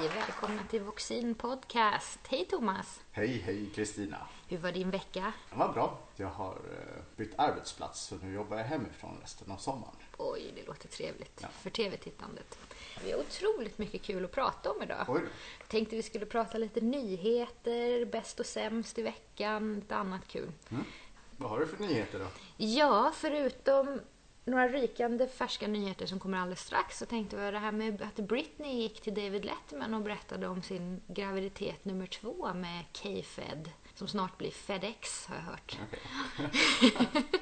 välkomna till Voxin Podcast. Hej Thomas! Hej, hej Kristina! Hur var din vecka? Det var bra. Jag har eh, bytt arbetsplats så nu jobbar jag hemifrån resten av sommaren. Oj, det låter trevligt Ja. för tv-tittandet. Vi har otroligt mycket kul att prata om idag. Oj. Tänkte vi skulle prata lite nyheter, bäst och sämst i veckan, lite annat kul. Vad har du för nyheter då? Ja, förutom några rykande färska nyheter som kommer alldeles strax så tänkte vi det här med att Britney gick till David Letterman och berättade om sin graviditet nummer två med K-Fed som snart blir FedEx har jag hört. Okej.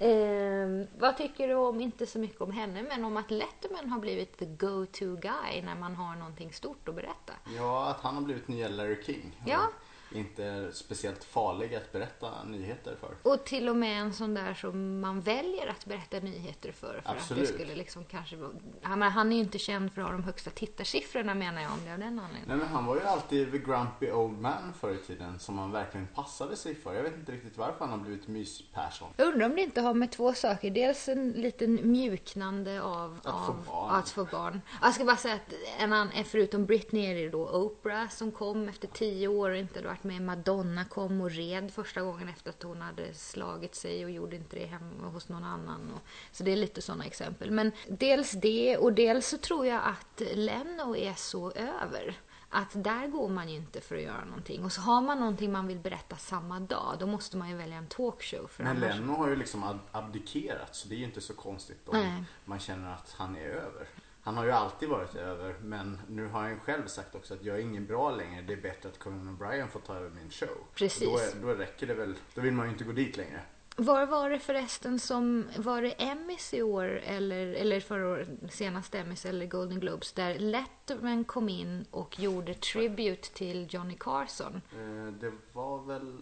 Ehm, vad tycker du om, inte så mycket om henne, men om att Letterman har blivit the go-to guy när man har någonting stort att berätta? Ja, att han har blivit nya Larry King. Ja. Inte speciellt farlig att berätta nyheter för. Och till och med en sån där som man väljer att berätta nyheter för. För Absolut. att det skulle liksom kanske. Han, han är ju inte känd för att ha de högsta tittarsiffrorna menar jag om det av den anledningen. Nej men han var ju alltid the grumpy old man förr i tiden som man verkligen passade sig för. Jag vet inte riktigt varför han har blivit mys-Persson. Jag undrar om det inte har med två saker. Dels en liten mjuknande av Att få av, barn. att få barn. Jag ska bara säga att en annan, förutom Britney är det då Oprah som kom efter tio år och inte varit med. Madonna kom och red första gången efter att hon hade slagit sig och gjorde inte det hemma hos någon annan. Och, så det är lite sådana exempel. Men dels det och dels så tror jag att Leno är så över. Att där går man ju inte för att göra någonting. Och så har man någonting man vill berätta samma dag, då måste man ju välja en talkshow. För Men annars... Leno har ju liksom ab- abdikerat så det är ju inte så konstigt om Nej. man känner att han är över. Han har ju alltid varit över men nu har han själv sagt också att jag är ingen bra längre. Det är bättre att Conan O'Brien får ta över min show. Precis. Då, är, då räcker det väl. Då vill man ju inte gå dit längre. Var var det förresten som, var det Emmys i år eller, eller förra året, senaste Emmys eller Golden Globes där Letterman kom in och gjorde tribute till Johnny Carson. Eh, det var väl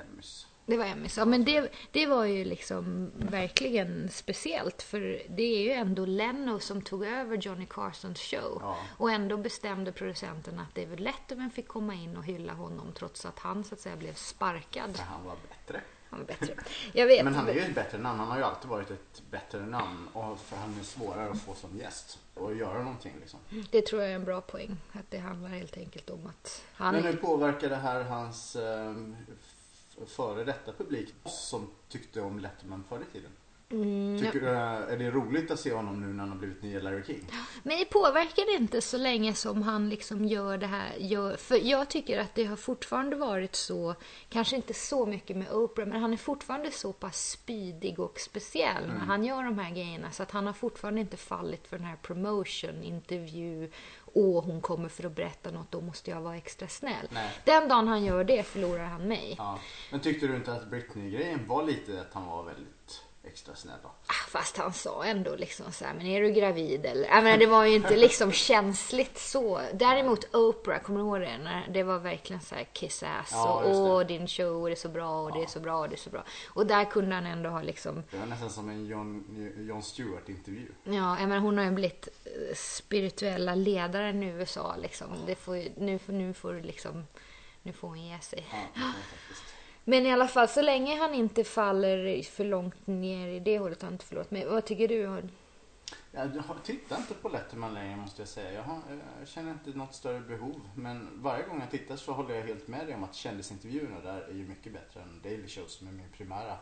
Emmys. Det var Emmys, ja men det, det var ju liksom verkligen speciellt för det är ju ändå Leno som tog över Johnny Carsons show. Ja. Och ändå bestämde producenten att David Letterman fick komma in och hylla honom trots att han så att säga blev sparkad. För han var bättre. Han var bättre. Jag vet. Men han är ju ett bättre namn. Han har ju alltid varit ett bättre namn. Och för han är svårare att få som gäst. Och göra någonting liksom. Det tror jag är en bra poäng. Att det handlar helt enkelt om att han Men hur påverkar det här hans eh, före detta publik som tyckte om Letterman förr i tiden? Mm, Tycker du, eh, är det roligt att se honom nu när han har blivit nya Larry King? Men det påverkar inte så länge som han liksom gör det här. Gör, för jag tycker att det har fortfarande varit så, kanske inte så mycket med Oprah, men han är fortfarande så pass spydig och speciell när han gör de här grejerna. Så att han har fortfarande inte fallit för den här promotion, intervju, åh hon kommer för att berätta något, då måste jag vara extra snäll. Nej. Den dagen han gör det förlorar han mig. Ja. Men tyckte du inte att Britney-grejen var lite att han var väldigt extra snäll då? Ah, Fast han sa ändå liksom så här, men är du gravid eller? Jag menar, det var ju inte liksom känsligt så. Däremot Oprah, kommer du ihåg det? När det var verkligen så här kiss ass Ja, och det. åh din show är så bra och det är så bra och det är så bra. Och där kunde han ändå ha liksom, Det var nästan som en John, John Stewart-intervju. ja, jag menar, hon har ju blivit eh, spirituella ledaren i USA liksom. Det får ju, nu, nu får du liksom, nu får hon ge sig. Ja, det. Men i alla fall, så länge han inte faller för långt ner i det hållet har han inte förlorat mig. Vad tycker du? Jag tittar inte på Letterman längre måste jag säga. Jag, har, jag känner inte något större behov. Men varje gång jag tittar så håller jag helt med dig om att kändisintervjuerna där är ju mycket bättre än Daily Show som är min primära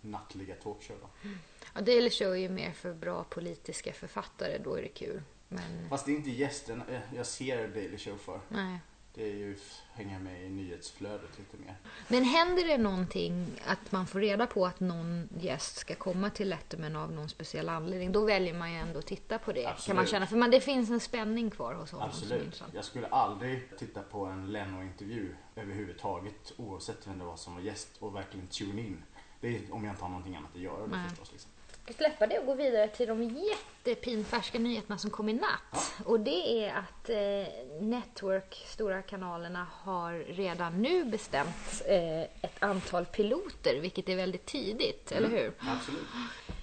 nattliga talkshow. Då. Ja, Daily Show är ju mer för bra politiska författare, då är det kul. Men Fast det är inte gästen jag- jag ser Daily Show för. nej. Det är ju hänga med i nyhetsflödet lite mer. Men händer det någonting att man får reda på att någon gäst ska komma till Letterman av någon speciell anledning, då väljer man ju ändå att titta på det. Kan man Absolut. känna. För man, det finns en spänning kvar hos honom Absolut. Jag skulle aldrig titta på en Leno-intervju överhuvudtaget oavsett vem det var som var gäst och verkligen tune in. Det är om jag inte har någonting annat att göra då förstås. Liksom. Släppa det och gå vidare till de jättepinfärska nyheterna som kom i natt. Och det är att eh, Network, stora kanalerna, har redan nu bestämt eh, ett antal piloter, vilket är väldigt tidigt, eller hur? Absolut.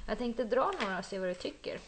Jag tänkte dra några och se vad du tycker.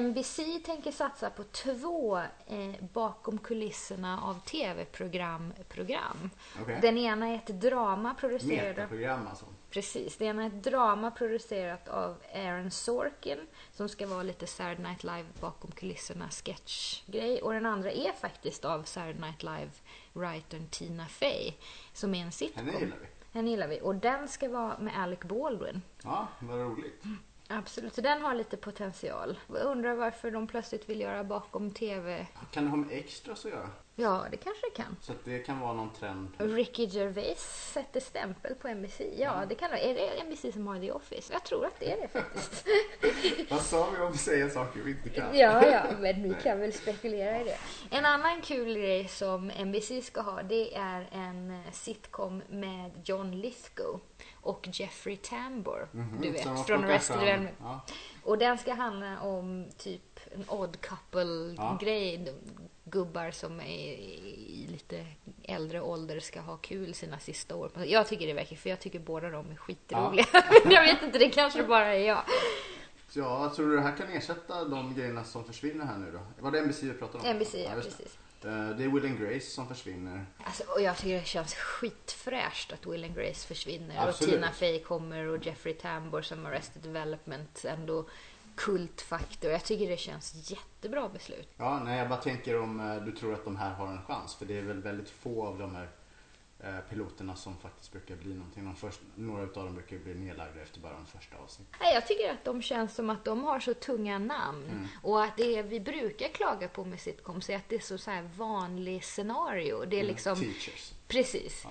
NBC tänker satsa på två eh, bakom kulisserna av tv-program. Program. Okej. Den ena är ett drama producerat Metaprogram alltså. Precis. Det ena är ett drama producerat av Aaron Sorkin som ska vara lite Saturday Night Live bakom kulisserna sketchgrej. Och den andra är faktiskt av Saturday Night Live-writern Tina Fey som är en sitcom. Henne gillar vi. Den gillar vi. Och den ska vara med Alec Baldwin. Ja, vad roligt. Absolut, så den har lite potential. Jag undrar varför de plötsligt vill göra bakom TV. Kan det ha med extras att göra? Ja, det kanske det kan. Så det kan vara någon trend. Ricky Gervais sätter stämpel på NBC. Ja, det kan Är det NBC som har The Office? Jag tror att det är det faktiskt. Vad sa vi om att säga saker vi inte kan? Ja, ja, men ni kan väl spekulera i det. En annan kul grej som NBC ska ha, det är en eh, sitcom med John Lithgow och Jeffrey Tambor. Mhm, Du vet, från Arrested Development. Ja. Och den ska handla om typ en odd couple-grej. De Gubbar som är i lite äldre ålder ska ha kul sina sista år. Jag tycker det verkar, för jag tycker båda de är skitroliga. Men jag vet inte, det kanske bara är jag. Ja, tror du det här kan ersätta de grejerna som försvinner här nu då? Var det NBC vi pratade om? NBC, ja det. precis. Eh, Det är Will and Grace som försvinner. Alltså, och jag tycker det känns skitfräscht att Will and Grace försvinner Absolut. och Tina Fey kommer och Jeffrey Tambor som Arrested Development ändå kultfaktor. Jag tycker det känns jättebra beslut. Ja, nej jag bara tänker om eh, du tror att de här har en chans. För det är väl väldigt få av de här eh, piloterna som faktiskt brukar bli någonting. De först, några av dem brukar bli nedlagda efter bara de första avsnitten. Nej, jag tycker att de känns som att de har så tunga namn. Mm. Och att det vi brukar klaga på med sitcoms är att det är så, så här vanlig scenario. Det är liksom, Teachers. Precis.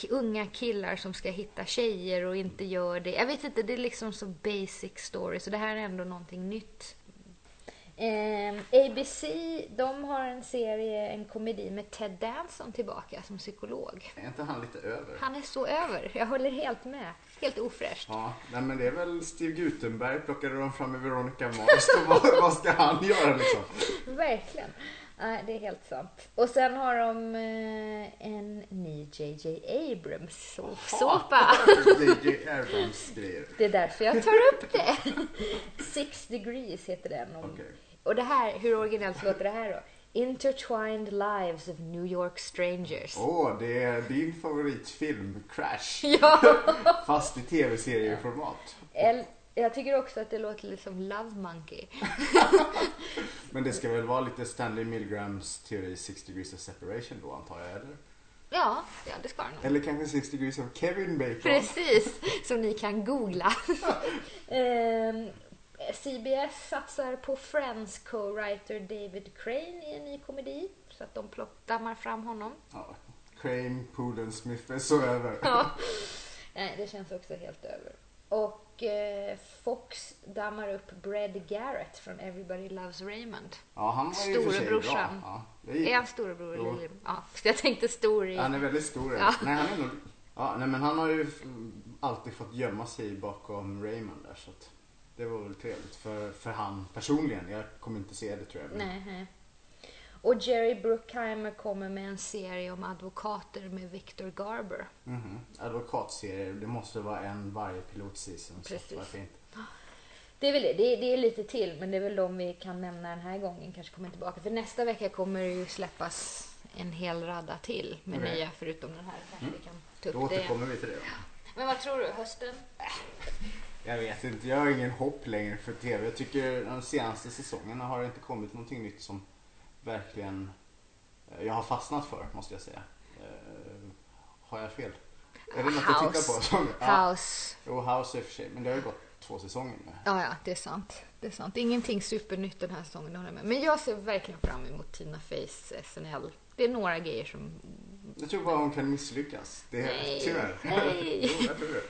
K- Unga killar som ska hitta tjejer och inte gör det. Jag vet inte, det är liksom så basic story. Så det här är ändå någonting nytt. Ehm, ABC, de har en serie, en komedi med Ted Danson tillbaka som psykolog. Är inte han lite över? Han är så över. Jag håller helt med. Helt ofräscht. Ja, nej men det är väl Steve Gutenberg plockade de fram med Veronica Mars. Vad, vad ska han göra liksom? Verkligen. Nej, det är helt sant. Och sen har de eh, en ny JJ Abrams så- såpa. JJ Abrams grejer. Det är därför jag tar upp det. Six degrees heter den. Okej. Och det här, hur originellt låter det här då? Intertwined Lives of New York Strangers. Åh, det är din favoritfilm Crash. Ja, Fast i tv-serieformat. el- jag tycker också att det låter lite som Love Monkey. Men det ska väl vara lite Stanley Milgrams teori Six Degrees of Separation då antar jag, eller? Ja, ja det ska den nog. Eller kanske Six Degrees of Kevin Bacon? Precis, som ni kan googla. Ehm, CBS satsar på Friends co-writer David Crane i en ny komedi. Så att de dammar fram honom. Ja. Crane, Poolen, Smith är så över. Ja. Nej, det känns också helt över. Och eh, Fox dammar upp Brad Garrett från Everybody Loves Raymond. Ja, han var ju och. Storebrorsan. Ja. Är han storebror? Ja, jag tänkte stor i... Han är väldigt stor. Ja. Nej, han är nog... Ja, nej, men han har ju alltid fått gömma sig bakom Raymond där så att det var väl trevligt för, för han personligen. Jag kommer inte se det tror jag. men- Nej, nej. Och Jerry Bruckheimer kommer med en serie om advokater med Victor Garber. Mhm. Advokatserier, det måste vara en varje pilotseason. Precis. Det är väl det. det. är- Det är lite till, men det är väl de vi kan nämna den här gången. Kanske kommer tillbaka. För nästa vecka kommer det ju släppas en hel radda till med Okej. nya, förutom den här. Kanske vi kan ta Då upp det igen. återkommer vi till det. då. Men vad tror du? Hösten? Jag vet inte, jag har ingen hopp längre för TV. Jag tycker de senaste säsongerna har det inte kommit någonting nytt som verkligen eh, jag har fastnat för, måste jag säga. Eh, Har jag fel? Är det något House. på? Som, ja, House. jo, House i och för sig, men det har ju gått två säsonger nu. Ja, ja, det är sant. Det är sant. Ingenting supernytt den här säsongen, håller jag med. Men jag ser verkligen fram emot Tina Feys SNL. Det är några grejer som... Jag tror bara hon kan misslyckas. Det är Nej, tyvärr. nej. jo, jag tror det.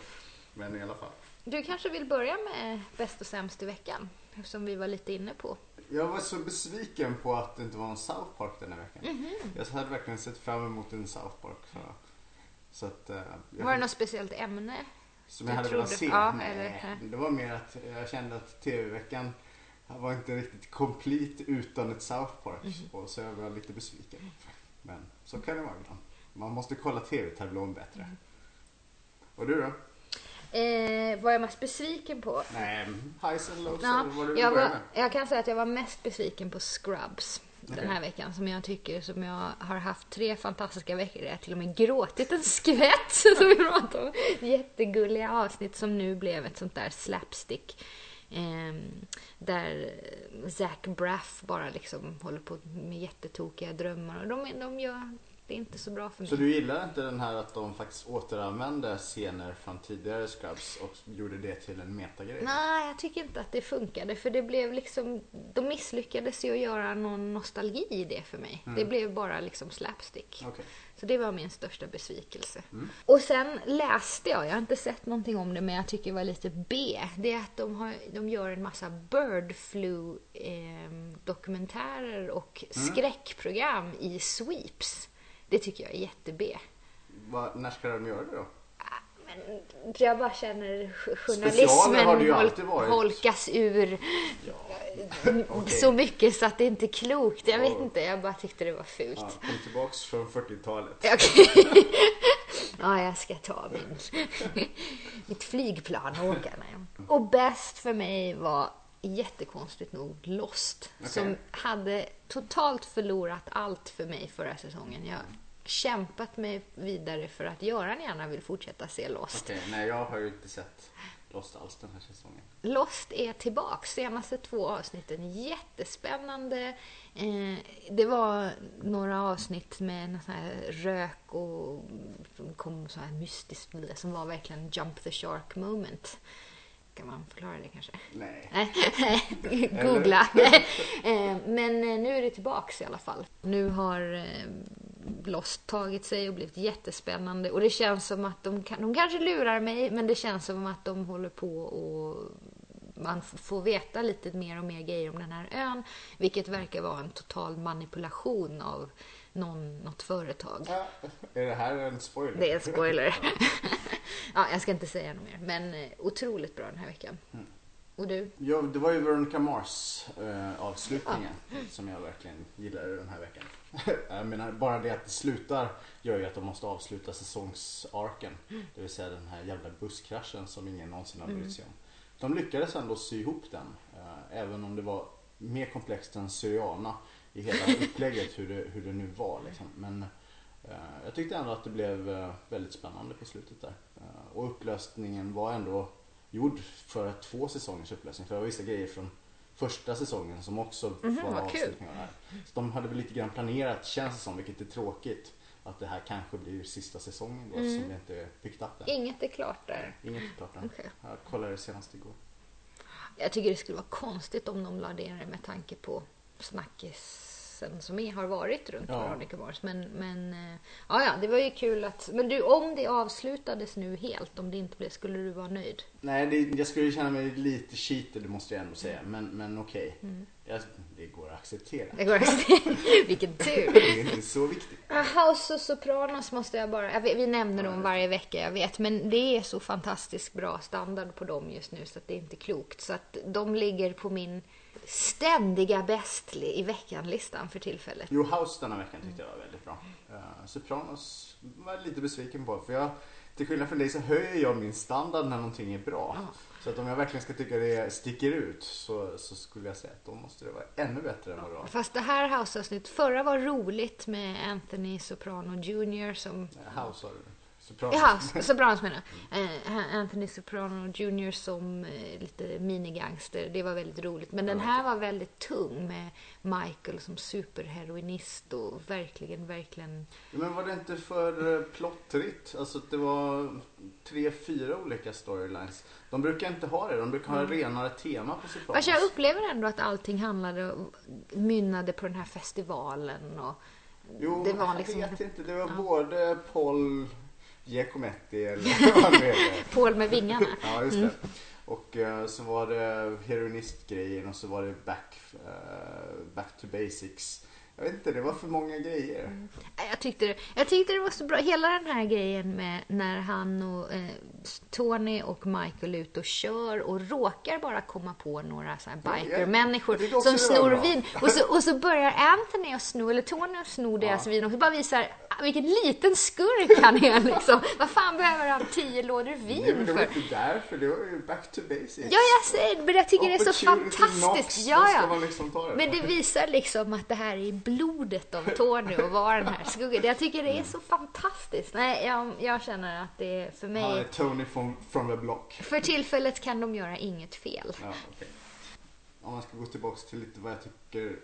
Men i alla fall. Du kanske vill börja med bäst och sämst i veckan? Som vi var lite inne på. Jag var så besviken på att det inte var någon South Park den här veckan. Mhm. Jag hade verkligen sett fram emot en South Park. Så, så att, eh, jag, Var det något speciellt ämne? som jag hade velat se? ja, Nej, eller- det var mer att jag kände att TV-veckan var inte riktigt komplett utan ett South Park. Mhm. Och så jag var lite besviken. Men så kan det vara ibland. Man måste kolla TV-tablån bättre. Mhm. Och du då? Eh, var jag mest besviken på? Nej, highs and lows Ja, vad du jag, var, jag kan säga att jag var mest besviken på Scrubs. den Okej. här veckan som jag tycker som jag har haft tre fantastiska veckor. Jag har till och med gråtit en skvätt. Som vi pratade om. Jättegulliga avsnitt som nu blev ett sånt där slapstick. Eh, där Zac Braff bara liksom håller på med jättetokiga drömmar. Och de, de gör det är inte så bra för mig. Så du gillar inte den här att de faktiskt återanvände scener från tidigare Scrubs och gjorde det till en metagrej? Nej, jag tycker inte att det funkade för det blev liksom, de misslyckades ju att göra någon nostalgi i det för mig. Det blev bara liksom slapstick. Okej. Så det var min största besvikelse. Mm. Och sen läste jag, jag har inte sett någonting om det men jag tycker det var lite B. Det är att de, har, de gör en massa bird flu eh, dokumentärer och Mm. skräckprogram i sweeps. Det tycker jag är jätte-B. Vad- när ska de göra det då? Men jag bara känner journalismen holkas ur Okej. så mycket så att det inte är klokt. Jag vet Ja. inte, jag bara tyckte det var fult. Ja, kom tillbaks från 40-talet. Okej. ja, jag ska ta min, mitt flygplan och åka. Nej. Och bäst för mig var jättekonstigt nog Lost. Okej. Som hade totalt förlorat allt för mig förra säsongen. Jag kämpat mig vidare för att Göran gärna vill fortsätta se Lost. Okej, nej jag har ju inte sett Lost alls den här säsongen. Lost är tillbaks, senaste två avsnitten. Jättespännande. Eh, det var några avsnitt med någon sån här rök och kom så här mystiskt som var verkligen jump the shark moment. Kan man förklara det kanske? Nej. Googla. Eh, Men eh, nu är det tillbaks i alla fall. Nu har Lost tagit sig och blivit jättespännande. Och det känns som att de, kan, de kanske lurar mig, men det känns som att de håller på och man får veta lite mer och mer grejer om den här ön. Vilket verkar vara en total manipulation av någon, något företag. Ja, är det här en spoiler? Det är en spoiler. ja, jag ska inte säga något mer. Men eh, otroligt bra den här veckan. Och du? Ja, det var ju Veronica Mars eh, avslutningen som jag verkligen gillade den här veckan. jag menar, bara det att det slutar gör ju att de måste avsluta säsongsarken. Det vill säga den här jävla busskraschen som ingen någonsin har brytt sig om. De lyckades ändå sy ihop den. Eh, även om det var mer komplext än Syriana i hela upplägget hur det, hur det nu var. Liksom. Men eh, jag tyckte ändå att det blev eh, väldigt spännande på slutet där. Eh, och upplösningen var ändå gjord för två säsongers upplösning. För det var vissa grejer från första säsongen som också Mhm, var vad kul. avslutningar där. Så de hade väl lite grann planerat, känns det som, vilket är tråkigt. Att det här kanske blir sista säsongen då Mm. som vi inte picked up än. Inget är klart där. Inget är klart än. Okej. Jag kollade senast igår. Jag tycker det skulle vara konstigt om de la det med tanke på snackisen som är, har varit runt Ja. Veronica Mars. Men, men eh, ja, ja, det var ju kul att... Men du, om det avslutades nu helt, om det inte blev, skulle du vara nöjd? Nej, det, jag skulle känna mig lite cheated, det måste jag ändå säga. Men, men okej. Mm. Jag- Det går att acceptera. Det går att Vilken tur! Det är inte så viktigt. House och Sopranos måste jag bara... Jag vet, vi nämner dem varje vecka, jag vet. Men det är så fantastiskt bra standard på dem just nu så att det är inte klokt. Så att de ligger på min ständiga bäst i veckan-listan för tillfället. Jo, House denna veckan tyckte jag var väldigt bra. Uh, Sopranos var jag lite besviken på. För jag, till skillnad från dig så höjer jag min standard när någonting är bra. Så att om jag verkligen ska tycka det sticker ut så, så skulle jag säga att då måste det vara ännu bättre än vad det var. Fast det här House-avsnittet, förra var roligt med Anthony Soprano Jr som... Eh, House har du. Sopranos. Ja, Sopranos menar jag. Eh, Anthony Soprano Jr som eh, lite minigangster. Det var väldigt roligt. Men den här var väldigt tung med Michael som superheroinist och verkligen, verkligen... Ja, Men var det inte för eh, plottrigt? Alltså det var tre, fyra olika storylines. De brukar inte ha det. De brukar ha renare tema på Sopranos. Fast jag upplever ändå att allting handlade, mynnade på den här festivalen och... Jo, det var liksom... jag vet inte. Det var både Paul Giacometti eller vad han heter. Paul med vingarna. Ja, just det. Och eh, så var det heroinistgrejen och så var det back, eh, back to basics. Jag vet inte, det var för många grejer. Nej, Jag tyckte, det, jag tyckte det var så bra. Hela den här grejen med när han och eh, Tony och Michael är ute och kör och råkar bara komma på några så här biker-människor som snor vin. Och så, och så börjar Anthony att sno, eller Tony att sno deras Ja. vin och så bara visar Vilken liten skurk han är liksom. Vad fan behöver han tio lådor vin men det var för? inte därför, det var ju back to basics. Ja, jag säger men jag tycker det är så fantastiskt. knocks, Ja, ja. liksom det Men det visar liksom att det här är blodet av Tony att vara den här skuggan. Jag tycker det är så fantastiskt. Nej, jag, jag känner att det är för Han är mig... Tony from, from the block. För tillfället kan de göra inget fel. Ja, okej. Om man ska gå tillbaka till lite vad jag tycker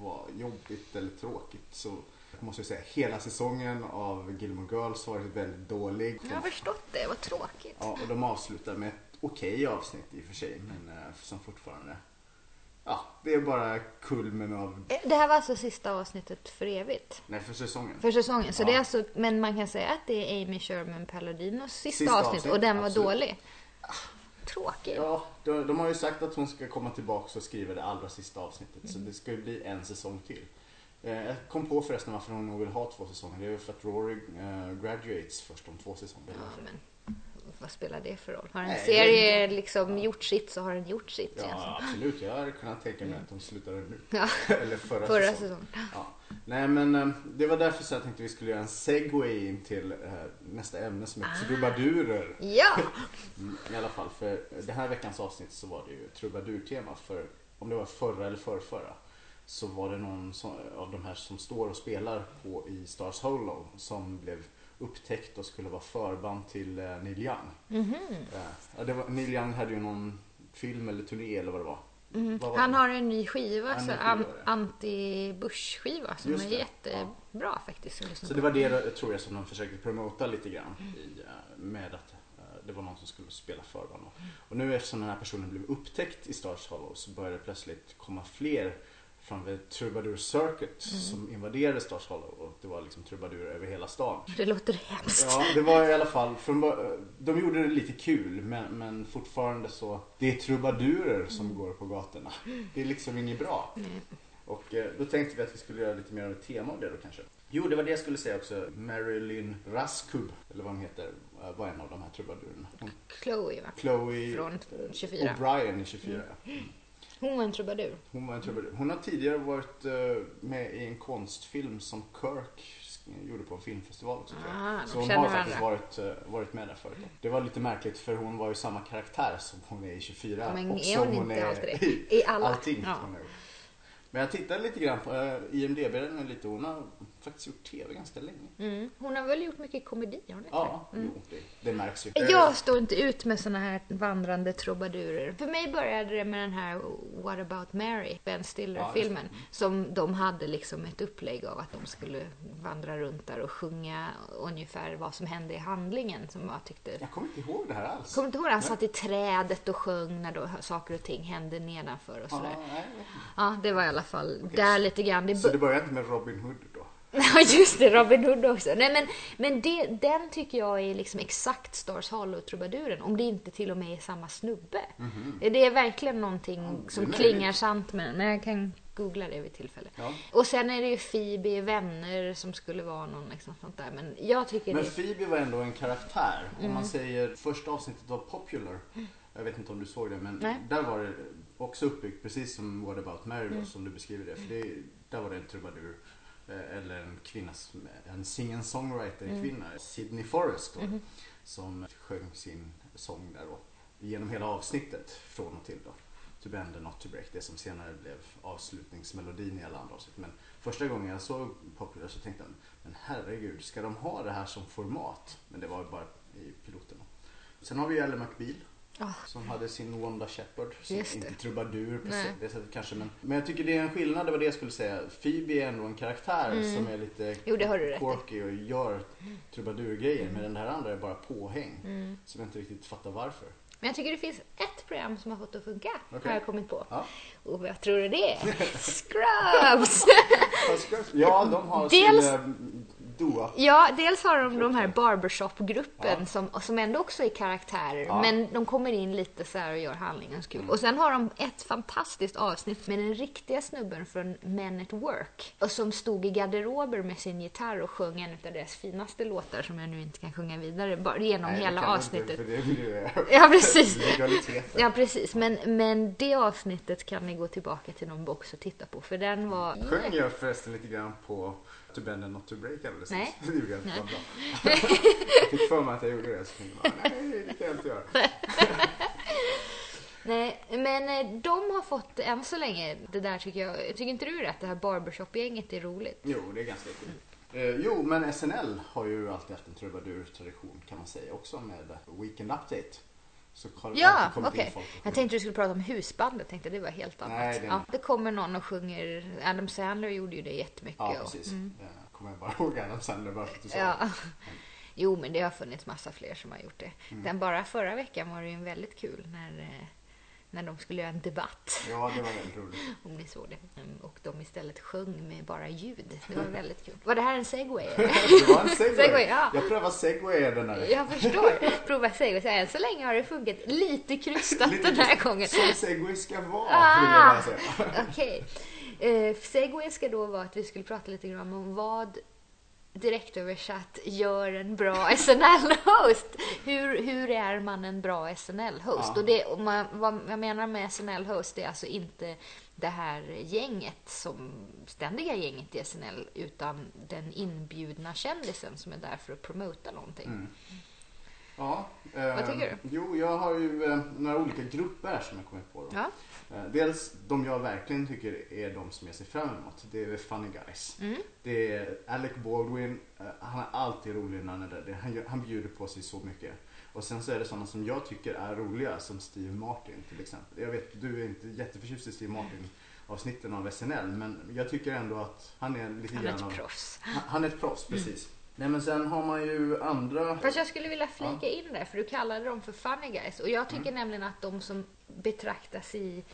var jobbigt eller tråkigt så måste jag säga hela säsongen av Gilmore Girls har varit väldigt dålig. Jag har förstått det, vad tråkigt. Ja, och de avslutar med ett okej avsnitt i och för sig men eh, som fortfarande Ja, det är bara kulmen av, Det här var alltså sista avsnittet för evigt. nej för säsongen. För säsongen. Så Ja. det är alltså, men man kan säga att det är Amy Sherman Palladinos sista, Sista avsnitt, avsnitt, och den var absolut. dålig. Tråkig. Ja, de, de har ju sagt att hon ska komma tillbaka och skriva det allra sista avsnittet så Mm. det ska ju bli en säsong till. Eh, Jag kom på förresten varför hon nog vill ha två säsonger. Det är ju för att Rory eh, graduates först om två säsonger. Ja, men vad spelar det för roll? Har en Nej, serie liksom gjort sitt så har den gjort sitt. Ja, absolut. Jag hade kunnat tänka mig att de slutade nu. Ja, Eller förra, förra säsongen. säsongen. Ja. Nej men eh, det var därför så jag tänkte vi skulle göra en segway in till eh, nästa ämne som är Ah. trubadurer. Ja! Mm, I alla fall för den här veckans avsnitt så var det ju trubadurtema för om det var förra eller förrförra så var det någon som, av de här som står och spelar på i Stars Hollow som blev upptäckt och skulle vara förband till eh, Neil Young. Ja, det var, Neil Young hade ju någon film eller turné eller vad det var. Vad var Mhm. Han det? har en ny skiva, En så ny skiva, an, ja. anti-Bush-skiva som Just är det, jättebra faktiskt. att lyssna Så det var det tror jag som de försökte promota lite grann i, eh, med att det var någon som skulle spela förband. Och nu eftersom den här personen blev upptäckt i Stars Hollow så började det plötsligt komma fler från The Troubadour Circuit som invaderade Stars Hollow och det var liksom trubadurer över hela stan. Det låter hemskt. Ja, det var i alla fall, från, de gjorde det lite kul men, men fortfarande så, det är trubadurer som går på gatorna. Det är liksom inget bra. Nej. Och eh, då tänkte vi att vi skulle göra lite mer av ett tema av det då kanske. Jo, det var det jag skulle säga också. Marilyn Raskub, eller vad hon heter, var en av de här trubadurerna. Hon- Chloe va? Chloe Från 24. O'Brien i 24. ja. Hon var en trubadur. Hon var en trubadur. Hon har tidigare varit eh, med i en konstfilm som Kirk gjorde på en filmfestival också tror jag. Ah, Så hon har faktiskt varandra. varit, eh, varit med där förut. Det var lite märkligt för hon var ju samma karaktär som hon är i 24 Men och är som hon hon inte är alltid i I alla? allting. Ja. Men jag tittade lite grann på uh, IMDB, lite, hon har faktiskt gjort TV ganska länge. Mm. Hon har väl gjort mycket komedi? Har hon inte Ja, det? Mm. jo, det, det märks ju. Jag står inte ut med såna här vandrande trubadurer. För mig började det med den här What about Mary, Ben Stiller-filmen. som de hade liksom ett upplägg av att de skulle vandra runt där och sjunga ungefär vad som hände i handlingen som jag tyckte Jag kommer inte ihåg det här alls. Kommer inte ihåg? Han satt i trädet och sjöng när då saker och ting hände nedanför och Ja, sådär. nej. Ja, det var i alla fall där lite grann. Det Så det började inte med Robin Hood? Ja, just det, Robin Hood också. Nej, men men det, den tycker jag är liksom exakt Stars Hollow-trubaduren, om det inte till och med är samma snubbe. Det är verkligen någonting är som klingar sant med den, men jag kan googla det vid tillfälle. Ja. Och sen är det ju Phoebe Vänner som skulle vara någon liksom sånt där, men jag tycker Men det... Phoebe var ändå en karaktär. Om Mm. man säger första avsnittet var Popular. Jag vet inte om du såg det men Nej. där var det också uppbyggt precis som What about Mary Mm. som du beskriver det. För det, där var det en trubadur. Eh, Eller en kvinna, en singer-songwriter Mm. kvinna, Sydney Forrest då, Mm-hmm. som sjöng sin sång där då. Genom hela avsnittet från och till då. To bend and not to break. Det som senare blev avslutningsmelodin i alla andra avsnitt. Men första gången jag såg Popular så tänkte jag, men herregud, ska de ha det här som format? Men det var ju bara i piloten. Sen har vi ju Ally McBeal. Som hade sin Wanda Shepard. Som inte trubadur på Nej. det sättet kanske. Men, men jag tycker det är en skillnad, det var det jag skulle säga. Phoebe är ändå en karaktär som är lite Mm. Jo, quirky och gör trubadurgrejer. Men den här andra är bara påhäng. Mm. Som jag inte riktigt fattar varför. Men jag tycker det finns ett program som har fått det att funka, Okej. har jag kommit på. Ja. Och vad tror du det är? Scrubs! Ja, de har Dels- sin eh, doa. Ja, dels har de de här barbershop-gruppen som, som ändå också är karaktärer. Ja. Men de kommer in lite så här och gör handlingen kul. Och sen har de ett fantastiskt avsnitt med den riktiga snubben från Men at Work. Och som stod i garderober med sin gitarr och sjöng en av deras finaste låtar som jag nu inte kan sjunga vidare bara genom Nej, hela avsnittet. Inte, för det Ja, precis. Ja, precis. Men, men det avsnittet kan ni gå tillbaka till någon box och titta på. För den var... Sjöng jag förresten lite grann på To bend and not to break alldeles Nej. Det gjorde jag inte. Bra. jag fick för mig att jag gjorde det. Så jag bara, nej det kan jag inte göra. Nej, men eh, de har fått än så länge det där tycker jag. Tycker inte du att det här barbershop-gänget är roligt? Jo, det är ganska kul. Eh, jo, men SNL har ju alltid haft en trubadur-tradition kan man säga också med Weekend Update. Så har det Ja, okej. folk och Jag tänkte du skulle prata om husbandet, tänkte det var helt annat. Nej, det ja, det kommer någon och sjunger, Adam Sandler gjorde ju det jättemycket. Ja, och- precis. Mm. Jag kommer bara ihåg Adam Sandler bara för att du sa Ja. det. Jo, men det har funnits massa fler som har gjort det. Mm. Den bara förra veckan var det ju en väldigt kul när, eh, när de skulle göra en debatt. Ja, det var väldigt roligt. Om ni såg det. Mm, Och de istället sjöng med bara ljud. Det var väldigt kul. Var det här en segway? Det var en segway. Segway, ja. Jag prövar segway den här Jag förstår. Prova segway. Så än så länge har det funkat lite krystat Lite den här gången. Som segway ska vara, Ah! Okej. Eh, segway ska då vara att vi skulle prata lite grann om vad direktöversatt gör en bra SNL-host. Hur, hur är man en bra SNL-host? Ja. Och det, och man, vad jag menar med SNL-host är alltså inte det här gänget, som ständiga gänget i SNL, utan den inbjudna kändisen som är där för att promota någonting. Mm. Ja, eh, Vad tycker du? Jo, jag har ju eh, några olika grupper som jag kommit på. Då. Ja. Eh, dels de jag verkligen tycker är de som jag ser fram emot. Det är Funny Guys. Mm. Det är Alec Baldwin. eh, han är alltid rolig när han är där. Han, han bjuder på sig så mycket. Och sen så är det sådana som jag tycker är roliga som Steve Martin till exempel. Jag vet, du är inte jätteförtjust i Steve Martin avsnitten av SNL men jag tycker ändå att han är lite Han är grann av... ett proffs. Han, han är ett proffs, precis. Nej men sen har man ju andra... Fast jag skulle vilja flika in där, för du kallade dem för funny guys. Och jag tycker nämligen att de som betraktas i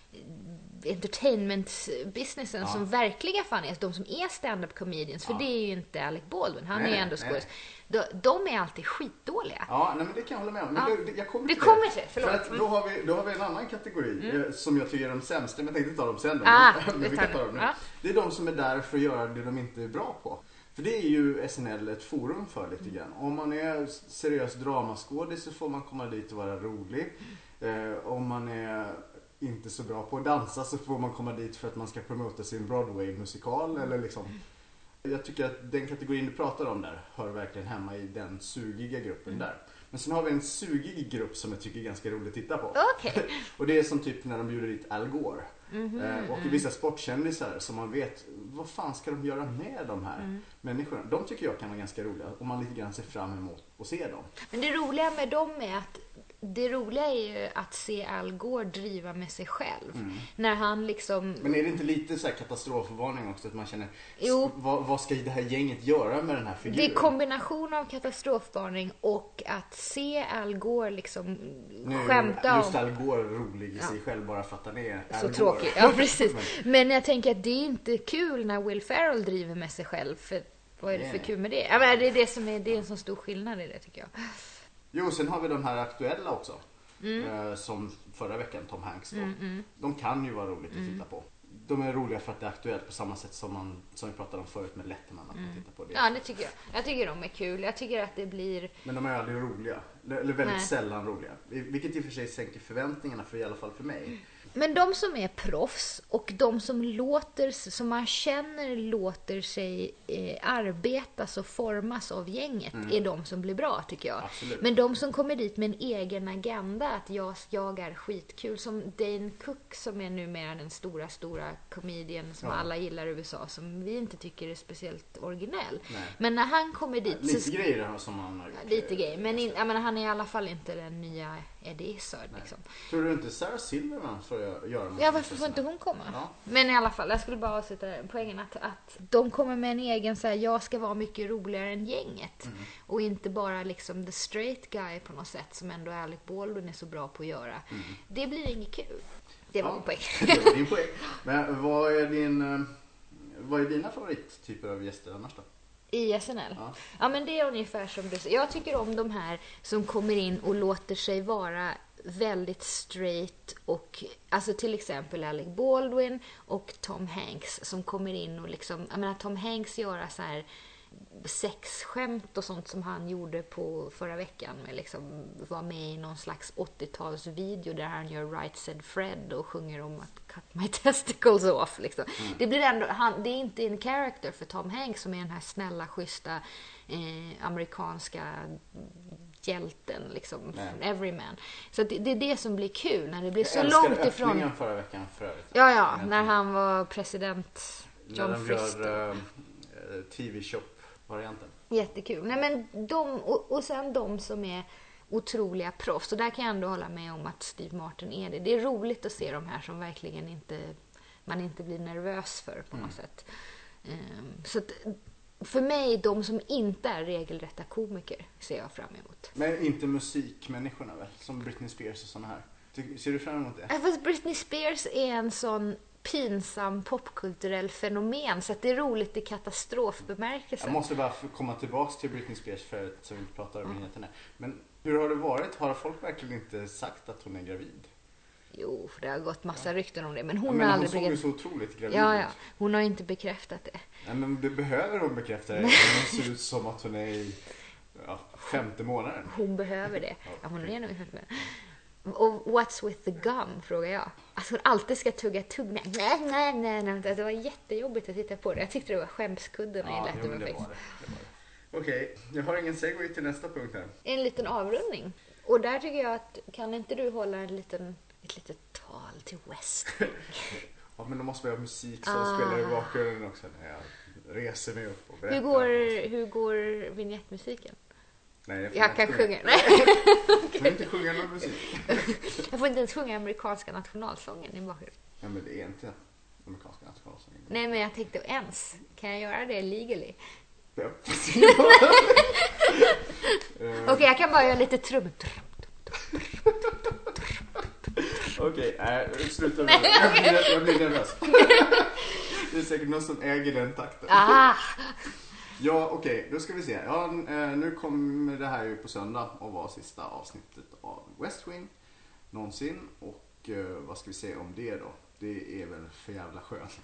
entertainment-businessen Ja. som verkliga funny guys, de som är stand-up comedians, för Ja. det är ju inte Alec Baldwin, han Nej, är ju ändå skådis. De, de är alltid skitdåliga. Ja, nej, men det kan jag hålla med om. Men Ja. det, det, jag kommer Du till kommer det. till det, förlåt. Mm. För att då, har vi, då har vi en annan kategori eh, som jag tycker är de sämsta, men jag tänkte ta dem sen. Ah, men vi kan ta det. dem nu. Ja. Det är de som är där för att göra det de inte är bra på. För det är ju SNL ett forum för lite Mm. grann. Om man är seriös dramaskådis så får man komma dit och vara rolig. Eh, om man är inte så bra på att dansa så får man komma dit för att man ska promota sin Broadway-musikal eller liksom jag tycker att den kategorin du pratar om där hör verkligen hemma i den sugiga gruppen där. Men sen har vi en sugig grupp som jag tycker är ganska rolig att titta på. Okej. Och det är som typ när de bjuder dit Al Gore. Mhm, Eh, och vissa sportkändisar som man vet, vad fan ska de göra med de här Mm. människorna? De tycker jag kan vara ganska roliga om man lite grann ser fram emot att se dem. Men det roliga med dem är att det roliga är ju att se Al Gore driva med sig själv. När han liksom Men är det inte lite så här katastrofvarning också? Att man känner, Jo. vad, vad ska det här gänget göra med den här figuren? Det är kombination av katastrofvarning och att se Al Gore liksom Nu skämta just om... Al Gore rolig i sig själv bara för att han är Al Så Gore. tråkigt. Ja, precis. Men- jag tänker att det är inte kul när Will Ferrell driver med sig själv. För vad är det för kul med det? Ja, men det är det som är, det är en så stor skillnad i det tycker jag. Jo, sen har vi de här aktuella också. Mm. Eh, som förra veckan, Tom Hanks då. De kan ju vara roligt att Mm. titta på. De är roliga för att det är aktuellt på samma sätt som, man, som vi pratade om förut med Letterman. Att man tittar på det. Mm. Ja, det tycker jag. Jag tycker de är kul. Jag tycker att det blir... Men de är aldrig roliga. Eller eller väldigt Nej. sällan roliga. Vilket i och för sig sänker förväntningarna för i alla fall för mig. Men de som är proffs och de som låter, som man känner låter sig eh, arbetas och formas av gänget är de som blir bra tycker jag. Mm. Absolut. Men de som kommer dit med en egen agenda, att jag, jag är skitkul, som Dane Cook som är numera den stora, stora comedian som Ja. alla gillar i USA, som vi inte tycker är speciellt originell. Nej. Men när han kommer dit Lite så grejer som man har gjort. Lite grejer, men in, menar, han är i alla fall inte den nya Eddie Izzard. Liksom. Tror du inte Sarah Silverman får gö- göra något? Ja, varför får inte hon komma? Ja. Men i alla fall, jag skulle bara avsluta poängen att, att de kommer med en egen så här, jag ska vara mycket roligare än gänget. Mm. Och inte bara liksom the straight guy på något sätt som ändå Alec Baldwin är så bra på att göra. Det blir inget kul. Det var Mm. Ja. min poäng. Det var din poäng. Men vad är din... eh, Vad är dina favorittyper av gäster annars då? I SNL? Ja. Ja. men det är ungefär som du säger. Jag tycker om de här som kommer in och låter sig vara väldigt straight och alltså till exempel Alec Baldwin och Tom Hanks som kommer in och liksom, jag menar Tom Hanks göra så här sexskämt och sånt som han gjorde på förra veckan. Med liksom, var med i någon slags 80-talsvideo där han gör Right Said Fred och sjunger om att cut my testicles off. Liksom. Mm. Det, blir ändå, han, det är inte en character för Tom Hanks som är den här snälla, schyssta eh, amerikanska hjälten, liksom, everyman. Så det, det är det som blir kul, när det blir så Jag älskade långt ifrån... öppningen förra veckan för övrigt. Ja, ja, när han var president När John de Frist. gör uh, TV-shop-varianten. Jättekul. Nej, men de, och, och sen de som är otroliga proffs. Och där kan jag ändå hålla med om att Steve Martin är det. Det är roligt att se de här som verkligen inte man inte blir nervös för på något sätt. Ehm, så att, för mig, de som inte är regelrätta komiker ser jag fram emot. Men inte musikmänniskorna väl? Som Britney Spears och såna här. Ser du fram emot det? Ja, Fast Britney Spears är en sån pinsam popkulturell fenomen så att det är roligt i katastrofbemärkelse. Jag måste bara komma tillbaks till Britney Spears för att så vi inte pratar om nyheterna. Men hur har det varit? Har folk verkligen inte sagt att hon är gravid? Jo, för det har gått massa rykten om det, men Ja, hon men har hon aldrig såg ju så otroligt gravid Ja, ja. Hon har inte bekräftat det. Nej, men det behöver hon bekräfta det. Hon ser ut som att hon är i ja, femte månaden. Hon behöver det. Ja, hon är nog helt med. Och what's with the gum, frågar jag. Att hon alltid ska tugga tugg. Nej, nej, nej, nej. Det var jättejobbigt att titta på det. Jag tyckte det var skämskudden i Ja, Lätt jo, det det. det. Okej, jag har ingen segway till nästa punkt här. En liten avrundning. Och där tycker jag att, kan inte du hålla en liten, ett litet tal till West? Ja, men då måste vi ha musik som Ah. spelar i bakgrunden också när jag reser mig upp och berättar. Hur går, hur går vignettmusiken? Nej, Jag inte kan sjunga. Nej, Jag kan inte sjunga någon musik. jag får inte ens sjunga amerikanska nationalsången i bakgrunden. Ja, men det är inte amerikanska nationalsången. Nej, men jag tänkte ens. Kan jag göra det legally? Ja. Eh, Okej, jag kan bara göra lite trum. Okej, nej, sluta med det. Jag blir, jag blir nervös. Det är säkert någon som äger den takten. Ah! Ja, okej, då ska vi se. Ja, eh, nu kommer det här ju på söndag och vara sista avsnittet av West Wing någonsin. Och eh, vad ska vi säga om det då? Det är väl för jävla skönt.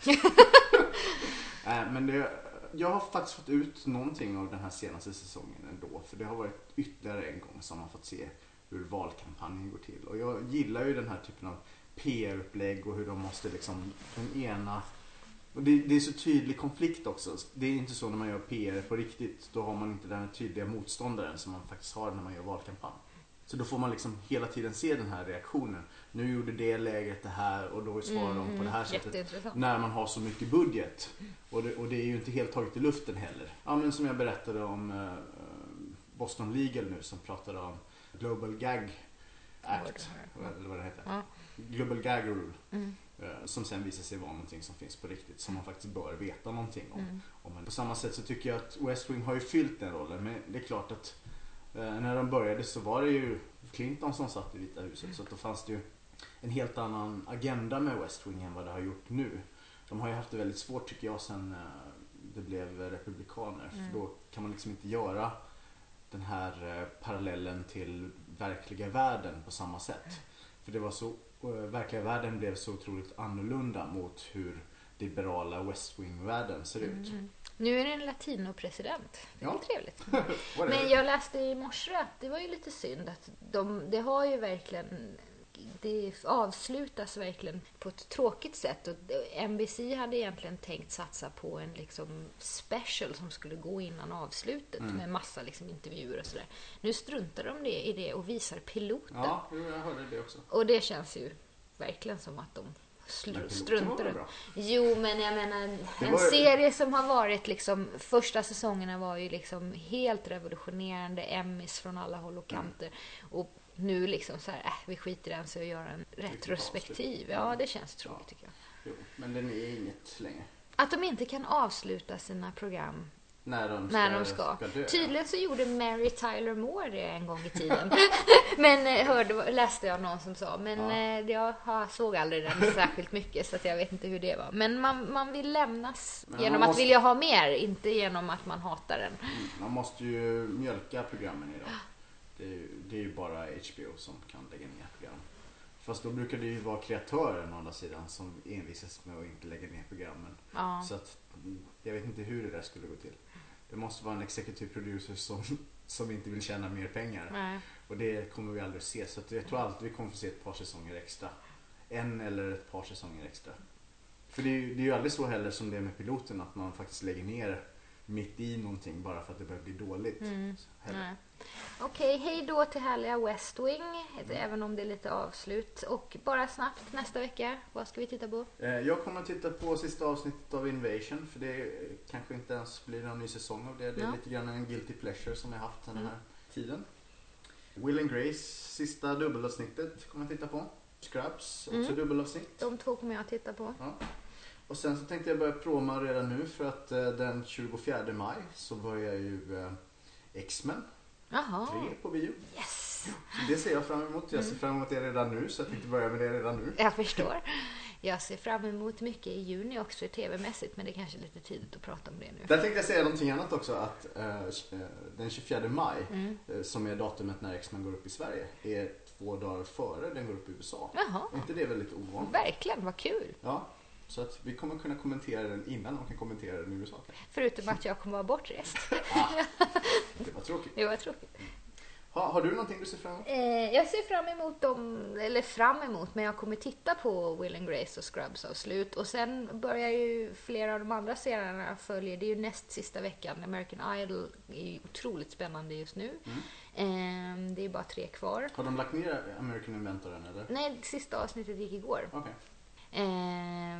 äh, men det, jag har faktiskt fått ut någonting av den här senaste säsongen ändå. För det har varit ytterligare en gång som man fått se hur valkampanjen går till. Och jag gillar ju den här typen av PR-upplägg och hur de måste liksom, den ena och det, det är så tydlig konflikt också. Det är inte så när man gör PR på riktigt. Då har man inte den här tydliga motståndaren som man faktiskt har när man gör valkampanj. Så då får man liksom hela tiden se den här reaktionen. Nu gjorde det lägret det här och då svarar de på det här sättet. När man har så mycket budget. Och det, och det är ju inte helt taget i luften heller. Ja men som jag berättade om eh, Boston Legal nu som pratade om Global Gag Act. Eller vad det heter. Global Gag Rule. Mm. Eh, Som sen visar sig vara någonting som finns på riktigt. Som man faktiskt bör veta någonting om. Mm. om man, på samma sätt så tycker jag att West Wing har ju fyllt den rollen. Men det är klart att eh, när de började så var det ju Clinton som satt i Vita huset. Så att då fanns det ju en helt annan agenda med West Wing än vad det har gjort nu. De har ju haft det väldigt svårt tycker jag sen eh, det blev republikaner. Mm. För då kan man liksom inte göra den här parallellen till verkliga världen på samma sätt. För det var så, eh, verkliga världen blev så otroligt annorlunda mot hur liberala West Wing-världen ser ut. Mm. Nu är det en latinopresident. Det är Ja. trevligt. Men jag läste i morse att det var ju lite synd att de, det har ju verkligen det avslutas verkligen på ett tråkigt sätt. Och NBC hade egentligen tänkt satsa på en liksom special som skulle gå innan avslutet Mm. med massa liksom intervjuer och sådär. Nu struntar de i det och visar piloten. Ja, jag hörde det också. Och det känns ju verkligen som att de struntar i? Jo, men jag menar, en var- serie som har varit liksom, första säsongerna var ju liksom helt revolutionerande, Emmys från alla håll och Mm. kanter. Och nu liksom så här, äh, vi skiter i den så gör en retrospektiv. Ja, det känns tråkigt tycker jag. Jo, men den är inget längre. Att de inte kan avsluta sina program När de ska, när de ska. dö. Tydligen så gjorde Mary Tyler Moore det en gång i tiden. men eh, hörde, läste jag någon som sa. Men Ja. eh, jag såg aldrig den särskilt mycket så att jag vet inte hur det var. Men man, man vill lämnas Men genom man att måste- vilja ha mer, inte genom att man hatar den. Mm, Man måste ju mjölka programmen idag. Det är, ju- det är ju bara HBO som kan lägga ner program. Fast då brukar det ju vara kreatören å andra sidan som envisas med att inte lägga ner programmen. Ja. Så att mm, jag vet inte hur det där skulle gå till. det måste vara en executive producer som, som inte vill tjäna mer pengar. Nej. Och det kommer vi aldrig se. Så att jag tror alltid vi kommer få se ett par säsonger extra. En eller ett par säsonger extra. För det är, ju, det är ju aldrig så heller som det är med piloten att man faktiskt lägger ner mitt i någonting bara för att det börjar bli dåligt. Nej. Okej, hej då till härliga West Wing, även om det är lite avslut. Och bara snabbt nästa vecka, vad ska vi titta på? Eh, Jag kommer att titta på sista avsnittet av Invasion för det kanske inte ens blir någon ny säsong av det. Det är Ja. lite grann en guilty pleasure som jag haft den här Mm. tiden. Will and Grace, sista dubbelavsnittet kommer jag att titta på. Scrubs, också Mm. dubbelavsnitt. De två kommer jag att titta på. Ja. Och sen så tänkte jag börja proma redan nu för att eh, den 24 maj så börjar ju eh, X-Men Jaha, 3 på bio. yes! Så det ser jag fram emot. Jag ser fram emot det redan nu så jag tänkte börja med det redan nu. Jag förstår. Jag ser fram emot mycket i juni också tv-mässigt, men det är kanske är lite tidigt att prata om det nu. Där tänkte jag säga någonting annat också att eh, eh, den 24 maj Mm. eh, som är datumet när X-Men går upp i Sverige är två dagar före den går upp i USA. Jaha, Är inte det väldigt ovanligt? verkligen, vad kul! Ja, så att vi kommer kunna kommentera den innan de kan kommentera den i USA. Förutom att jag kommer vara bortrest. Det var tråkigt. Det var tråkigt. Ha, har du någonting du ser fram emot? Eh, jag ser fram emot dem, eller fram emot, men jag kommer titta på Will and Grace och Scrubs avslut. Och sen börjar ju flera av de andra serierna följa. Det är ju näst sista veckan. American Idol är ju otroligt spännande just nu. Eh, det är bara tre kvar. Har de lagt ner American Inventor än eller? Nej, sista avsnittet gick igår. Okej. Eh,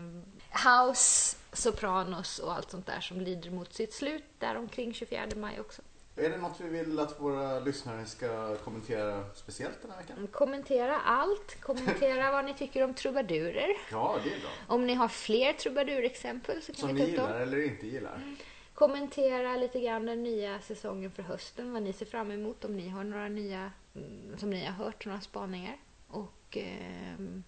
House, Sopranos och allt sånt där som lider mot sitt slut där omkring 24 maj också. Är det något vi vill att våra lyssnare ska kommentera speciellt den här veckan? Kommentera allt. Kommentera vad ni tycker om trubadurer. Ja, det är bra. Om ni har fler trubadurexempel så kan Som vi ni ta upp gillar dem. eller inte gillar. Kommentera lite grann den nya säsongen för hösten, vad ni ser fram emot, om ni har några nya mm, som ni har hört, några spaningar. Och ehm,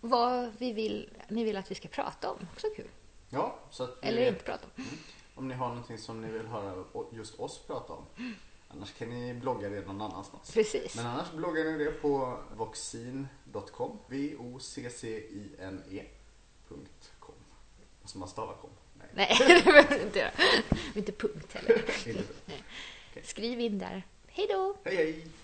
vad vi vill, ni vill att vi ska prata om, också kul. Ja, så att vi Eller inte prata om. om ni har någonting som ni vill höra just oss prata om. Annars kan ni blogga det någon annanstans. Precis. Men annars bloggar ni det på voccin.com. V-O-C-C-I-N-E.com. Alltså man stavar kom. Nej, Nej, det behöver du inte göra. Inte punkt heller. Skriv in där. Hej då! Hej hej!